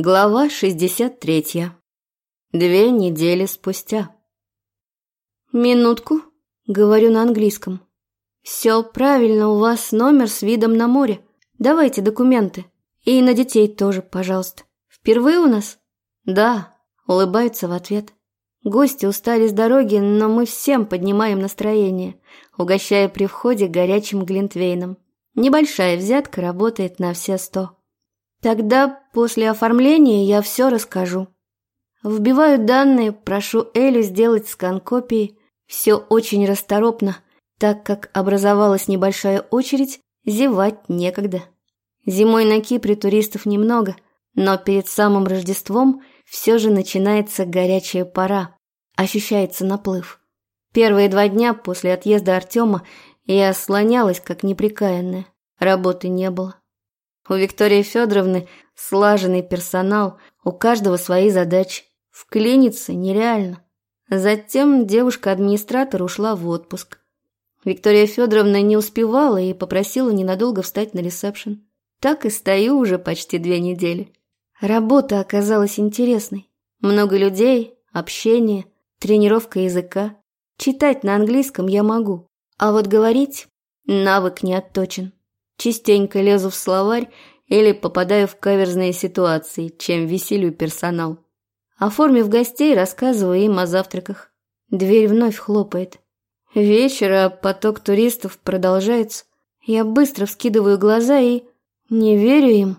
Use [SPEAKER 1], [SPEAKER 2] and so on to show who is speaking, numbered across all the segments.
[SPEAKER 1] Глава 63. Две недели спустя.
[SPEAKER 2] «Минутку», — говорю на английском. «Все правильно, у вас номер с видом на море. Давайте документы. И на детей тоже, пожалуйста. Впервые у нас?» «Да», — улыбаются в ответ. Гости устали с дороги, но мы всем поднимаем настроение, угощая при входе горячим глинтвейном. Небольшая взятка работает на все сто. Тогда после оформления я все расскажу. Вбиваю данные, прошу Элю сделать скан копии. Все очень расторопно, так как образовалась небольшая очередь, зевать некогда. Зимой на Кипре туристов немного, но перед самым Рождеством все же начинается горячая пора, ощущается наплыв. Первые два дня после отъезда Артема я слонялась, как неприкаянная, работы не было. У Виктории Федоровны слаженный персонал, у каждого свои задачи. Вклиниться нереально. Затем девушка-администратор ушла в отпуск. Виктория Федоровна не успевала и попросила ненадолго встать на ресепшн. Так и стою уже почти две недели. Работа оказалась интересной. Много людей, общение, тренировка языка. Читать на английском я могу, а вот говорить навык не отточен. Частенько лезу в словарь или попадаю в каверзные ситуации, чем веселю персонал. Оформив гостей, рассказываю им о завтраках. Дверь вновь хлопает. Вечер, а поток туристов продолжается. Я быстро вскидываю глаза и... Не верю им.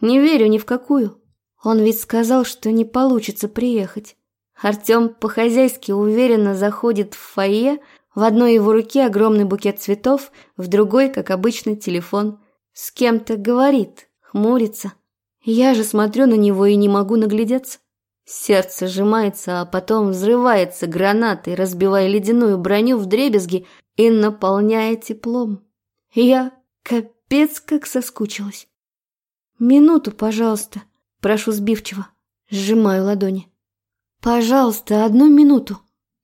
[SPEAKER 2] Не верю ни в какую. Он ведь сказал, что не получится приехать. Артем по-хозяйски уверенно заходит в фойе, в одной его руке огромный букет цветов, в другой, как обычно, телефон. С кем-то говорит, хмурится. Я же смотрю на него и не могу наглядеться. Сердце сжимается, а потом взрывается гранатой, разбивая ледяную броню в дребезги и наполняя теплом. Я капец как соскучилась. «Минуту, пожалуйста», — прошу сбивчиво, сжимаю ладони. «Пожалуйста, одну минуту».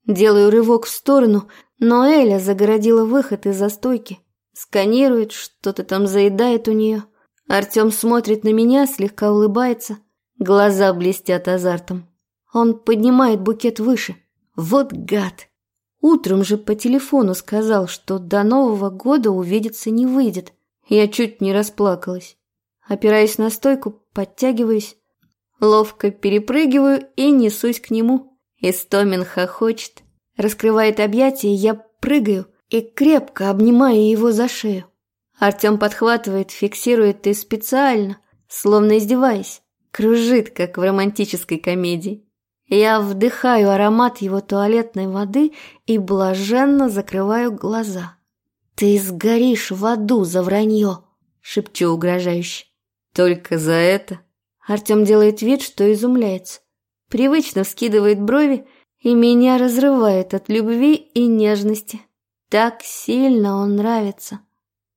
[SPEAKER 2] Делаю рывок в сторону, но Эля загородила выход из-за стойки. Сканирует, что-то там заедает у нее. Артем смотрит на меня, слегка улыбается. Глаза блестят азартом. Он поднимает букет выше. Вот гад. Утром же по телефону сказал, что до Нового года увидеться не выйдет. Я чуть не расплакалась. Опираясь на стойку, подтягиваюсь. Ловко перепрыгиваю и несусь к нему. Истомин хохочет. Раскрывает объятия, я прыгаю и крепко обнимаю его за шею. Артем подхватывает, фиксирует и специально, словно издеваясь, кружит, как в романтической комедии. Я вдыхаю аромат его туалетной воды и блаженно закрываю глаза. «Ты сгоришь в аду за вранье!» — шепчу угрожающе. «Только за это?» Артем делает вид, что изумляется. Привычно вскидывает брови и меня разрывает от любви и нежности. Так сильно он нравится.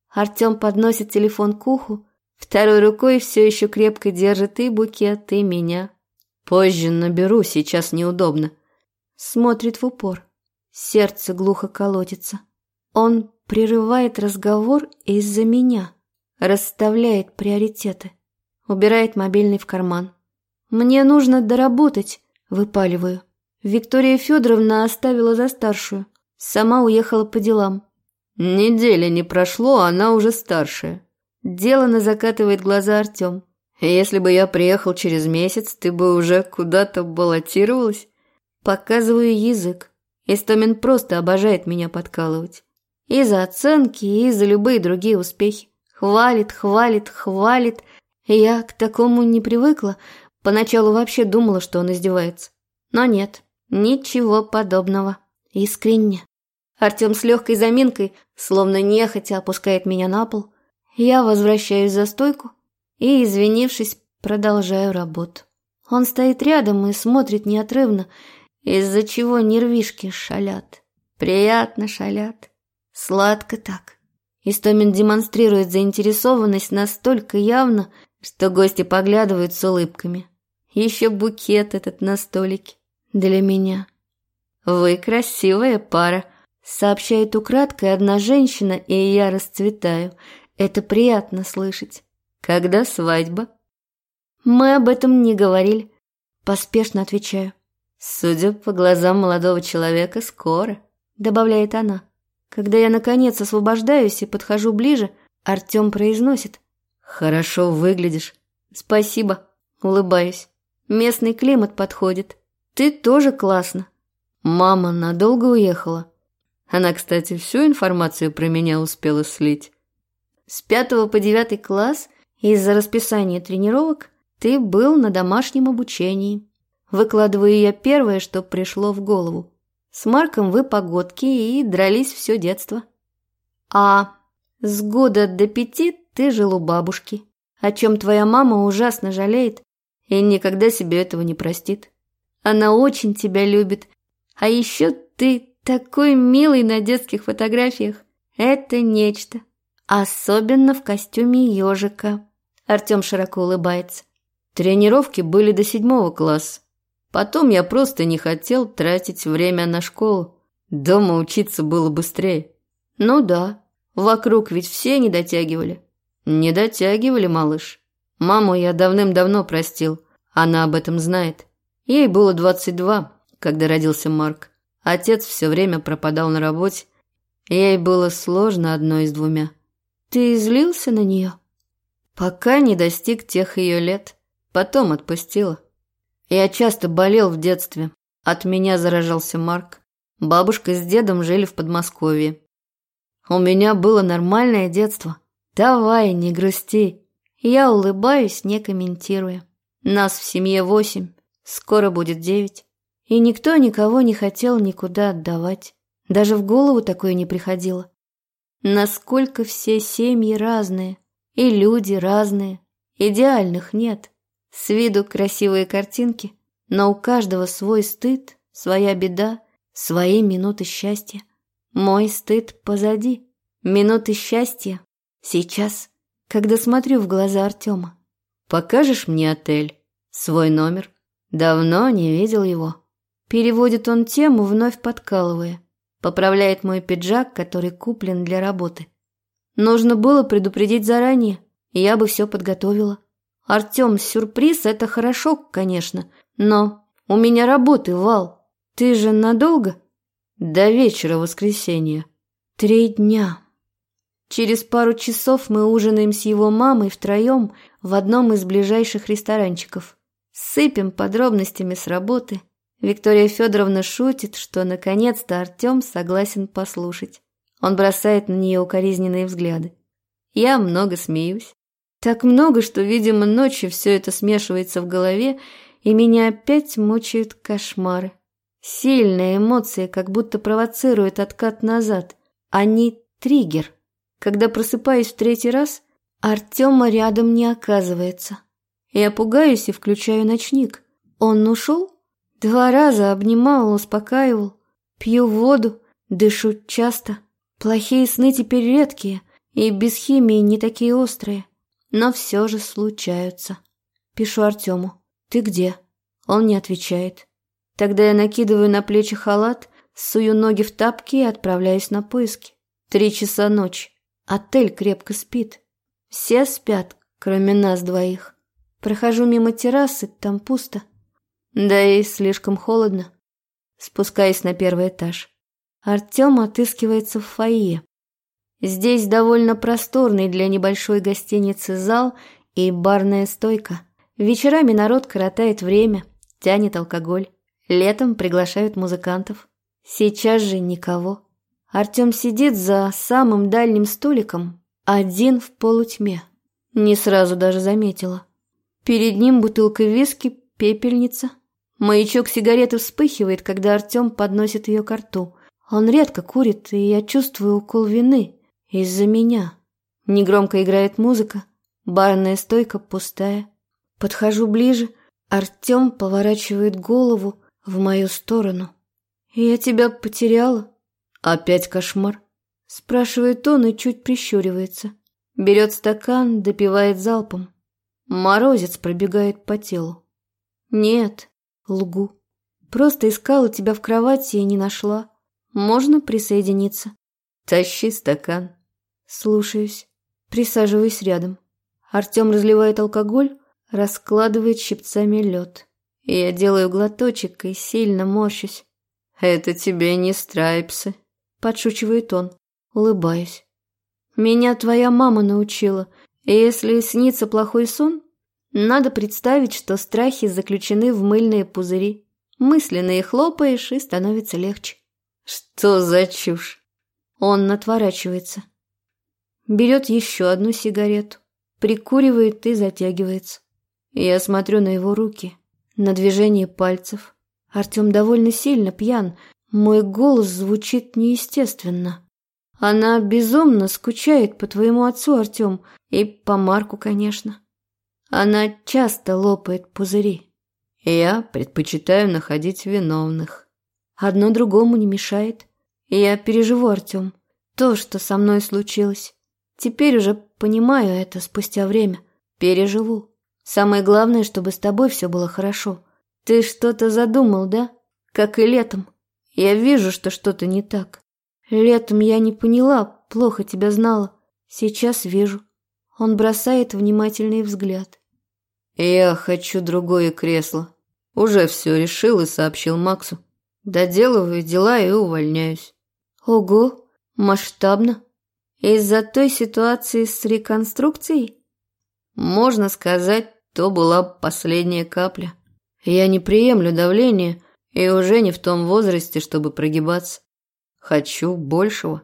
[SPEAKER 2] Артем подносит телефон к уху, второй рукой все еще крепко держит и букет, и меня. Позже наберу, сейчас неудобно. Смотрит в упор. Сердце глухо колотится. Он прерывает разговор из-за меня. Расставляет приоритеты. Убирает мобильный в карман. Мне нужно доработать, выпаливаю. Виктория Федоровна оставила за старшую. Сама уехала по делам. Недели не прошло, она уже старшая. Делано закатывает глаза Артем. Если бы я приехал через месяц, ты бы уже куда-то баллотировалась. Показываю язык. Истомин просто обожает меня подкалывать. И за оценки, и за любые другие успехи. Хвалит, хвалит, хвалит. Я к такому не привыкла. Поначалу вообще думала, что он издевается. Но нет, Ничего подобного. Искренне. Артем с легкой заминкой, словно нехотя опускает меня на пол. Я возвращаюсь за стойку и, извинившись, продолжаю работу. Он стоит рядом и смотрит неотрывно, из-за чего нервишки шалят. Приятно шалят. Сладко так. Истомин демонстрирует заинтересованность настолько явно, что гости поглядывают с улыбками. Еще букет этот на столике для меня. «Вы красивая пара», — сообщает украдкой одна женщина, и я расцветаю. Это приятно слышать. «Когда свадьба?» Мы об этом не говорили. Поспешно отвечаю.
[SPEAKER 1] Судя по глазам молодого человека, скоро,
[SPEAKER 2] добавляет она. Когда я, наконец, освобождаюсь и подхожу ближе, Артем произносит.
[SPEAKER 1] Хорошо выглядишь.
[SPEAKER 2] Спасибо. Улыбаюсь. Местный климат подходит. Ты тоже классно.
[SPEAKER 1] Мама надолго уехала. Она, кстати, всю информацию про меня успела слить.
[SPEAKER 2] С пятого по девятый класс из-за расписания тренировок ты был на домашнем обучении. Выкладываю я первое, что пришло в голову. С Марком вы погодки и дрались все детство. А с года до пяти ты жил у бабушки, о чем твоя мама ужасно жалеет и никогда себе этого не простит. Она очень тебя любит, а еще ты такой милый на детских фотографиях. Это нечто. Особенно в костюме ежика. Артем широко улыбается.
[SPEAKER 1] Тренировки были до седьмого класса. Потом я просто не хотел тратить время на школу. Дома учиться было быстрее.
[SPEAKER 2] Ну да, вокруг ведь все не дотягивали.
[SPEAKER 1] Не дотягивали, малыш. Маму я давным-давно простил. Она об этом знает. Ей было двадцать два, когда родился Марк. Отец все время пропадал на работе. Ей было сложно одной с двумя.
[SPEAKER 2] Ты злился на нее?
[SPEAKER 1] Пока не достиг тех ее лет. Потом отпустила. Я часто болел в детстве. От меня заражался Марк. Бабушка с дедом жили в Подмосковье. У меня было нормальное детство.
[SPEAKER 2] Давай, не грусти. Я улыбаюсь, не комментируя. Нас в семье восемь, скоро будет девять. И никто никого не хотел никуда отдавать. Даже в голову такое не приходило. Насколько все семьи разные, и люди разные. Идеальных нет. С виду красивые картинки, но у каждого свой стыд, своя беда, свои минуты счастья. Мой стыд позади. Минуты счастья сейчас, когда смотрю в глаза Артема.
[SPEAKER 1] «Покажешь мне отель? Свой номер? Давно не видел его».
[SPEAKER 2] Переводит он тему, вновь подкалывая. Поправляет мой пиджак, который куплен для работы. Нужно было предупредить заранее, и я бы все подготовила. Артем, сюрприз – это хорошо, конечно, но у меня работы, Вал. Ты же надолго?
[SPEAKER 1] До вечера воскресенья.
[SPEAKER 2] Три дня. Через пару часов мы ужинаем с его мамой втроем в одном из ближайших ресторанчиков. Сыпем подробностями с работы. Виктория Федоровна шутит, что наконец-то Артем согласен послушать. Он бросает на нее укоризненные взгляды. Я много смеюсь. Так много, что, видимо, ночью все это смешивается в голове, и меня опять мучают кошмары. Сильные эмоции как будто провоцируют откат назад. Они триггер. Когда просыпаюсь в третий раз, Артема рядом не оказывается. Я пугаюсь и включаю ночник. Он ушел? Два раза обнимал, успокаивал. Пью воду, дышу часто. Плохие сны теперь редкие, и без химии не такие острые но все же случаются. Пишу Артему. «Ты где?» Он не отвечает. Тогда я накидываю на плечи халат, сую ноги в тапки и отправляюсь на поиски. Три часа ночи. Отель крепко спит. Все спят, кроме нас двоих. Прохожу мимо террасы, там пусто. Да и слишком холодно. Спускаюсь на первый этаж. Артем отыскивается в фойе. Здесь довольно просторный для небольшой гостиницы зал и барная стойка. Вечерами народ коротает время, тянет алкоголь. Летом приглашают музыкантов. Сейчас же никого. Артем сидит за самым дальним столиком, один в полутьме. Не сразу даже заметила. Перед ним бутылка виски, пепельница. Маячок сигареты вспыхивает, когда Артем подносит ее к рту. Он редко курит, и я чувствую укол вины. Из-за меня. Негромко играет музыка, барная стойка пустая. Подхожу ближе, Артем поворачивает голову в мою сторону. «Я тебя потеряла?»
[SPEAKER 1] «Опять кошмар?»
[SPEAKER 2] Спрашивает он и чуть прищуривается. Берет стакан, допивает залпом. Морозец пробегает по телу. «Нет, лгу. Просто искала тебя в кровати и не нашла. Можно присоединиться?»
[SPEAKER 1] «Тащи стакан».
[SPEAKER 2] Слушаюсь. Присаживаюсь рядом. Артем разливает алкоголь, раскладывает щипцами лед. Я делаю глоточек и сильно морщусь.
[SPEAKER 1] «Это тебе не страйпсы», —
[SPEAKER 2] подшучивает он. Улыбаюсь. «Меня твоя мама научила. Если снится плохой сон, надо представить, что страхи заключены в мыльные пузыри. Мысленно их хлопаешь, и становится легче».
[SPEAKER 1] «Что за чушь?»
[SPEAKER 2] Он отворачивается. Берет еще одну сигарету, прикуривает и затягивается. Я смотрю на его руки, на движение пальцев. Артем довольно сильно пьян, мой голос звучит неестественно. Она безумно скучает по твоему отцу, Артем, и по Марку, конечно. Она часто лопает пузыри.
[SPEAKER 1] Я предпочитаю находить виновных.
[SPEAKER 2] Одно другому не мешает. Я переживу, Артем, то, что со мной случилось. Теперь уже понимаю это спустя время. Переживу. Самое главное, чтобы с тобой все было хорошо. Ты что-то задумал, да? Как и летом. Я вижу, что что-то не так. Летом я не поняла, плохо тебя знала. Сейчас вижу. Он бросает внимательный взгляд.
[SPEAKER 1] Я хочу другое кресло. Уже все решил и сообщил Максу. Доделываю дела и увольняюсь.
[SPEAKER 2] Ого, масштабно. Из-за той ситуации с реконструкцией?
[SPEAKER 1] Можно сказать, то была последняя капля. Я не приемлю давление и уже не в том возрасте, чтобы прогибаться. Хочу большего.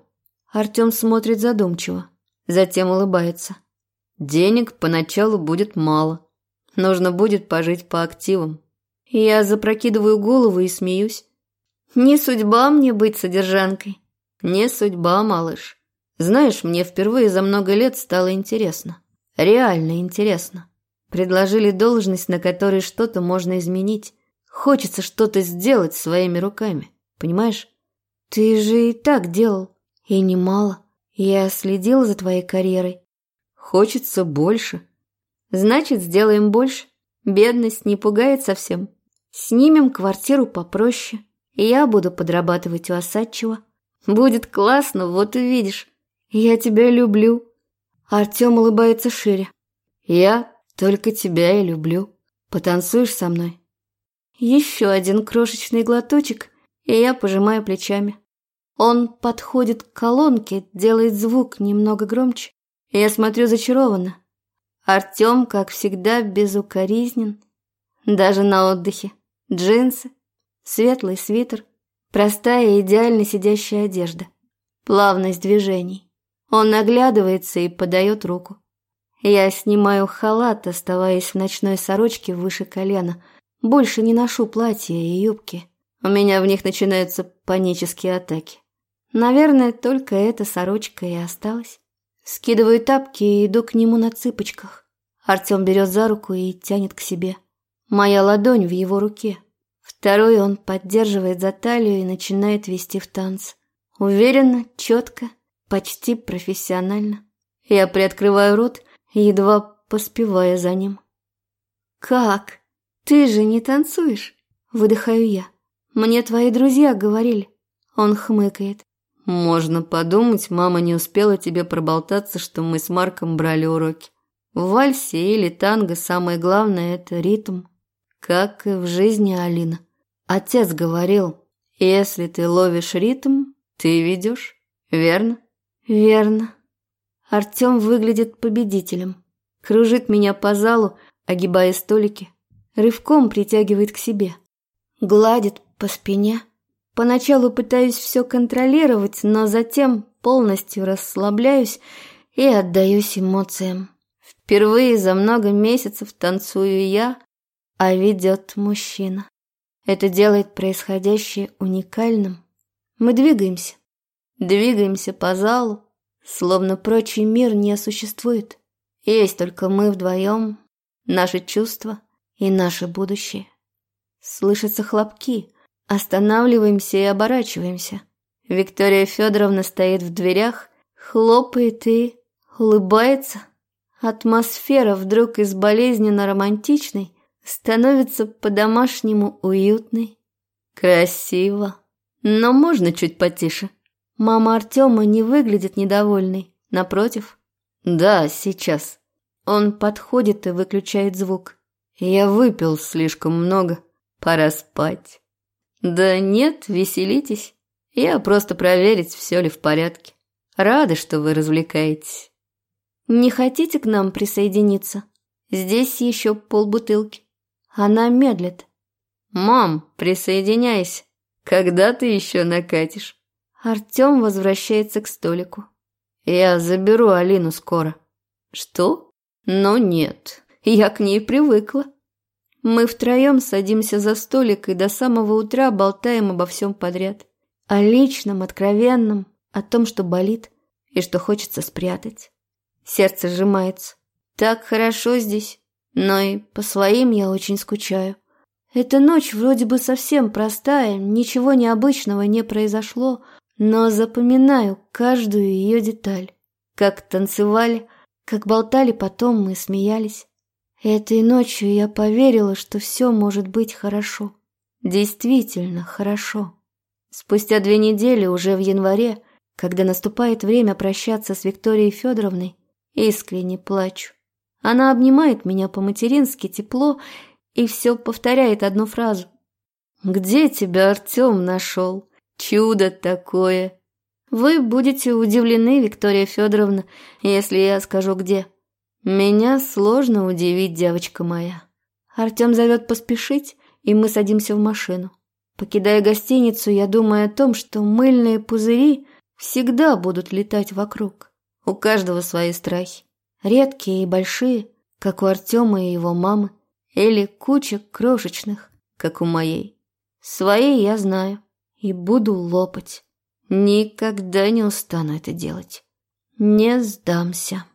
[SPEAKER 2] Артем смотрит задумчиво, затем улыбается.
[SPEAKER 1] Денег поначалу будет мало. Нужно будет пожить по активам.
[SPEAKER 2] Я запрокидываю голову и смеюсь. Не судьба мне быть содержанкой.
[SPEAKER 1] Не судьба, малыш. Знаешь, мне впервые за много лет стало интересно. Реально интересно. Предложили должность, на которой что-то можно изменить. Хочется что-то сделать своими руками. Понимаешь?
[SPEAKER 2] Ты же и так делал. И немало. Я следил за твоей карьерой.
[SPEAKER 1] Хочется больше.
[SPEAKER 2] Значит, сделаем больше. Бедность не пугает совсем. Снимем квартиру попроще. Я буду подрабатывать у Осадчего. Будет классно, вот увидишь. Я тебя люблю. Артем улыбается шире.
[SPEAKER 1] Я только тебя и люблю. Потанцуешь со мной?
[SPEAKER 2] Еще один крошечный глоточек, и я пожимаю плечами. Он подходит к колонке, делает звук немного громче. Я смотрю зачарованно. Артем, как всегда, безукоризнен. Даже на отдыхе. Джинсы, светлый свитер, простая и идеально сидящая одежда. Плавность движений. Он наглядывается и подает руку. Я снимаю халат, оставаясь в ночной сорочке выше колена. Больше не ношу платья и юбки. У меня в них начинаются панические атаки. Наверное, только эта сорочка и осталась. Скидываю тапки и иду к нему на цыпочках. Артем берет за руку и тянет к себе. Моя ладонь в его руке. Второй он поддерживает за талию и начинает вести в танц. Уверенно, четко, почти профессионально. Я приоткрываю рот едва поспевая за ним. «Как? Ты же не танцуешь?» – выдыхаю я. «Мне твои друзья говорили». Он хмыкает.
[SPEAKER 1] «Можно подумать, мама не успела тебе проболтаться, что мы с Марком брали уроки. В вальсе или танго самое главное – это ритм. Как и в жизни Алина. Отец говорил, если ты ловишь ритм, ты ведешь, верно?»
[SPEAKER 2] «Верно», Артем выглядит победителем. Кружит меня по залу, огибая столики. Рывком притягивает к себе. Гладит по спине. Поначалу пытаюсь все контролировать, но затем полностью расслабляюсь и отдаюсь эмоциям. Впервые за много месяцев танцую я, а ведет мужчина. Это делает происходящее уникальным. Мы двигаемся. Двигаемся по залу, Словно прочий мир не существует. Есть только мы вдвоем, наши чувства и наше будущее. Слышатся хлопки. Останавливаемся и оборачиваемся. Виктория Федоровна стоит в дверях, хлопает и улыбается. Атмосфера вдруг из болезненно романтичной становится по-домашнему уютной. Красиво. Но можно чуть потише. Мама Артема не выглядит недовольной. Напротив.
[SPEAKER 1] Да, сейчас.
[SPEAKER 2] Он подходит и выключает звук.
[SPEAKER 1] Я выпил слишком много. Пора спать. Да нет, веселитесь. Я просто проверить, все ли в порядке. Рада, что вы развлекаетесь.
[SPEAKER 2] Не хотите к нам присоединиться? Здесь еще полбутылки. Она медлит.
[SPEAKER 1] Мам, присоединяйся. Когда ты еще накатишь?
[SPEAKER 2] Артем возвращается к столику.
[SPEAKER 1] Я заберу Алину скоро. Что? Но нет, я к ней привыкла.
[SPEAKER 2] Мы втроем садимся за столик и до самого утра болтаем обо всем подряд. О личном, откровенном, о том, что болит и что хочется спрятать. Сердце сжимается. Так хорошо здесь, но и по своим я очень скучаю. Эта ночь вроде бы совсем простая, ничего необычного не произошло, но запоминаю каждую ее деталь. Как танцевали, как болтали потом мы смеялись. Этой ночью я поверила, что все может быть хорошо. Действительно хорошо. Спустя две недели, уже в январе, когда наступает время прощаться с Викторией Федоровной, искренне плачу. Она обнимает меня по-матерински тепло и все повторяет одну фразу.
[SPEAKER 1] «Где тебя Артем нашел? Чудо такое!»
[SPEAKER 2] Вы будете удивлены, Виктория Федоровна, если я скажу где.
[SPEAKER 1] Меня сложно удивить, девочка моя.
[SPEAKER 2] Артем зовет поспешить, и мы садимся в машину. Покидая гостиницу, я думаю о том, что мыльные пузыри всегда будут летать вокруг. У каждого свои страхи. Редкие и большие, как у Артема и его мамы, или куча крошечных, как у моей. Свои я знаю и буду лопать. Никогда не устану это делать. Не сдамся.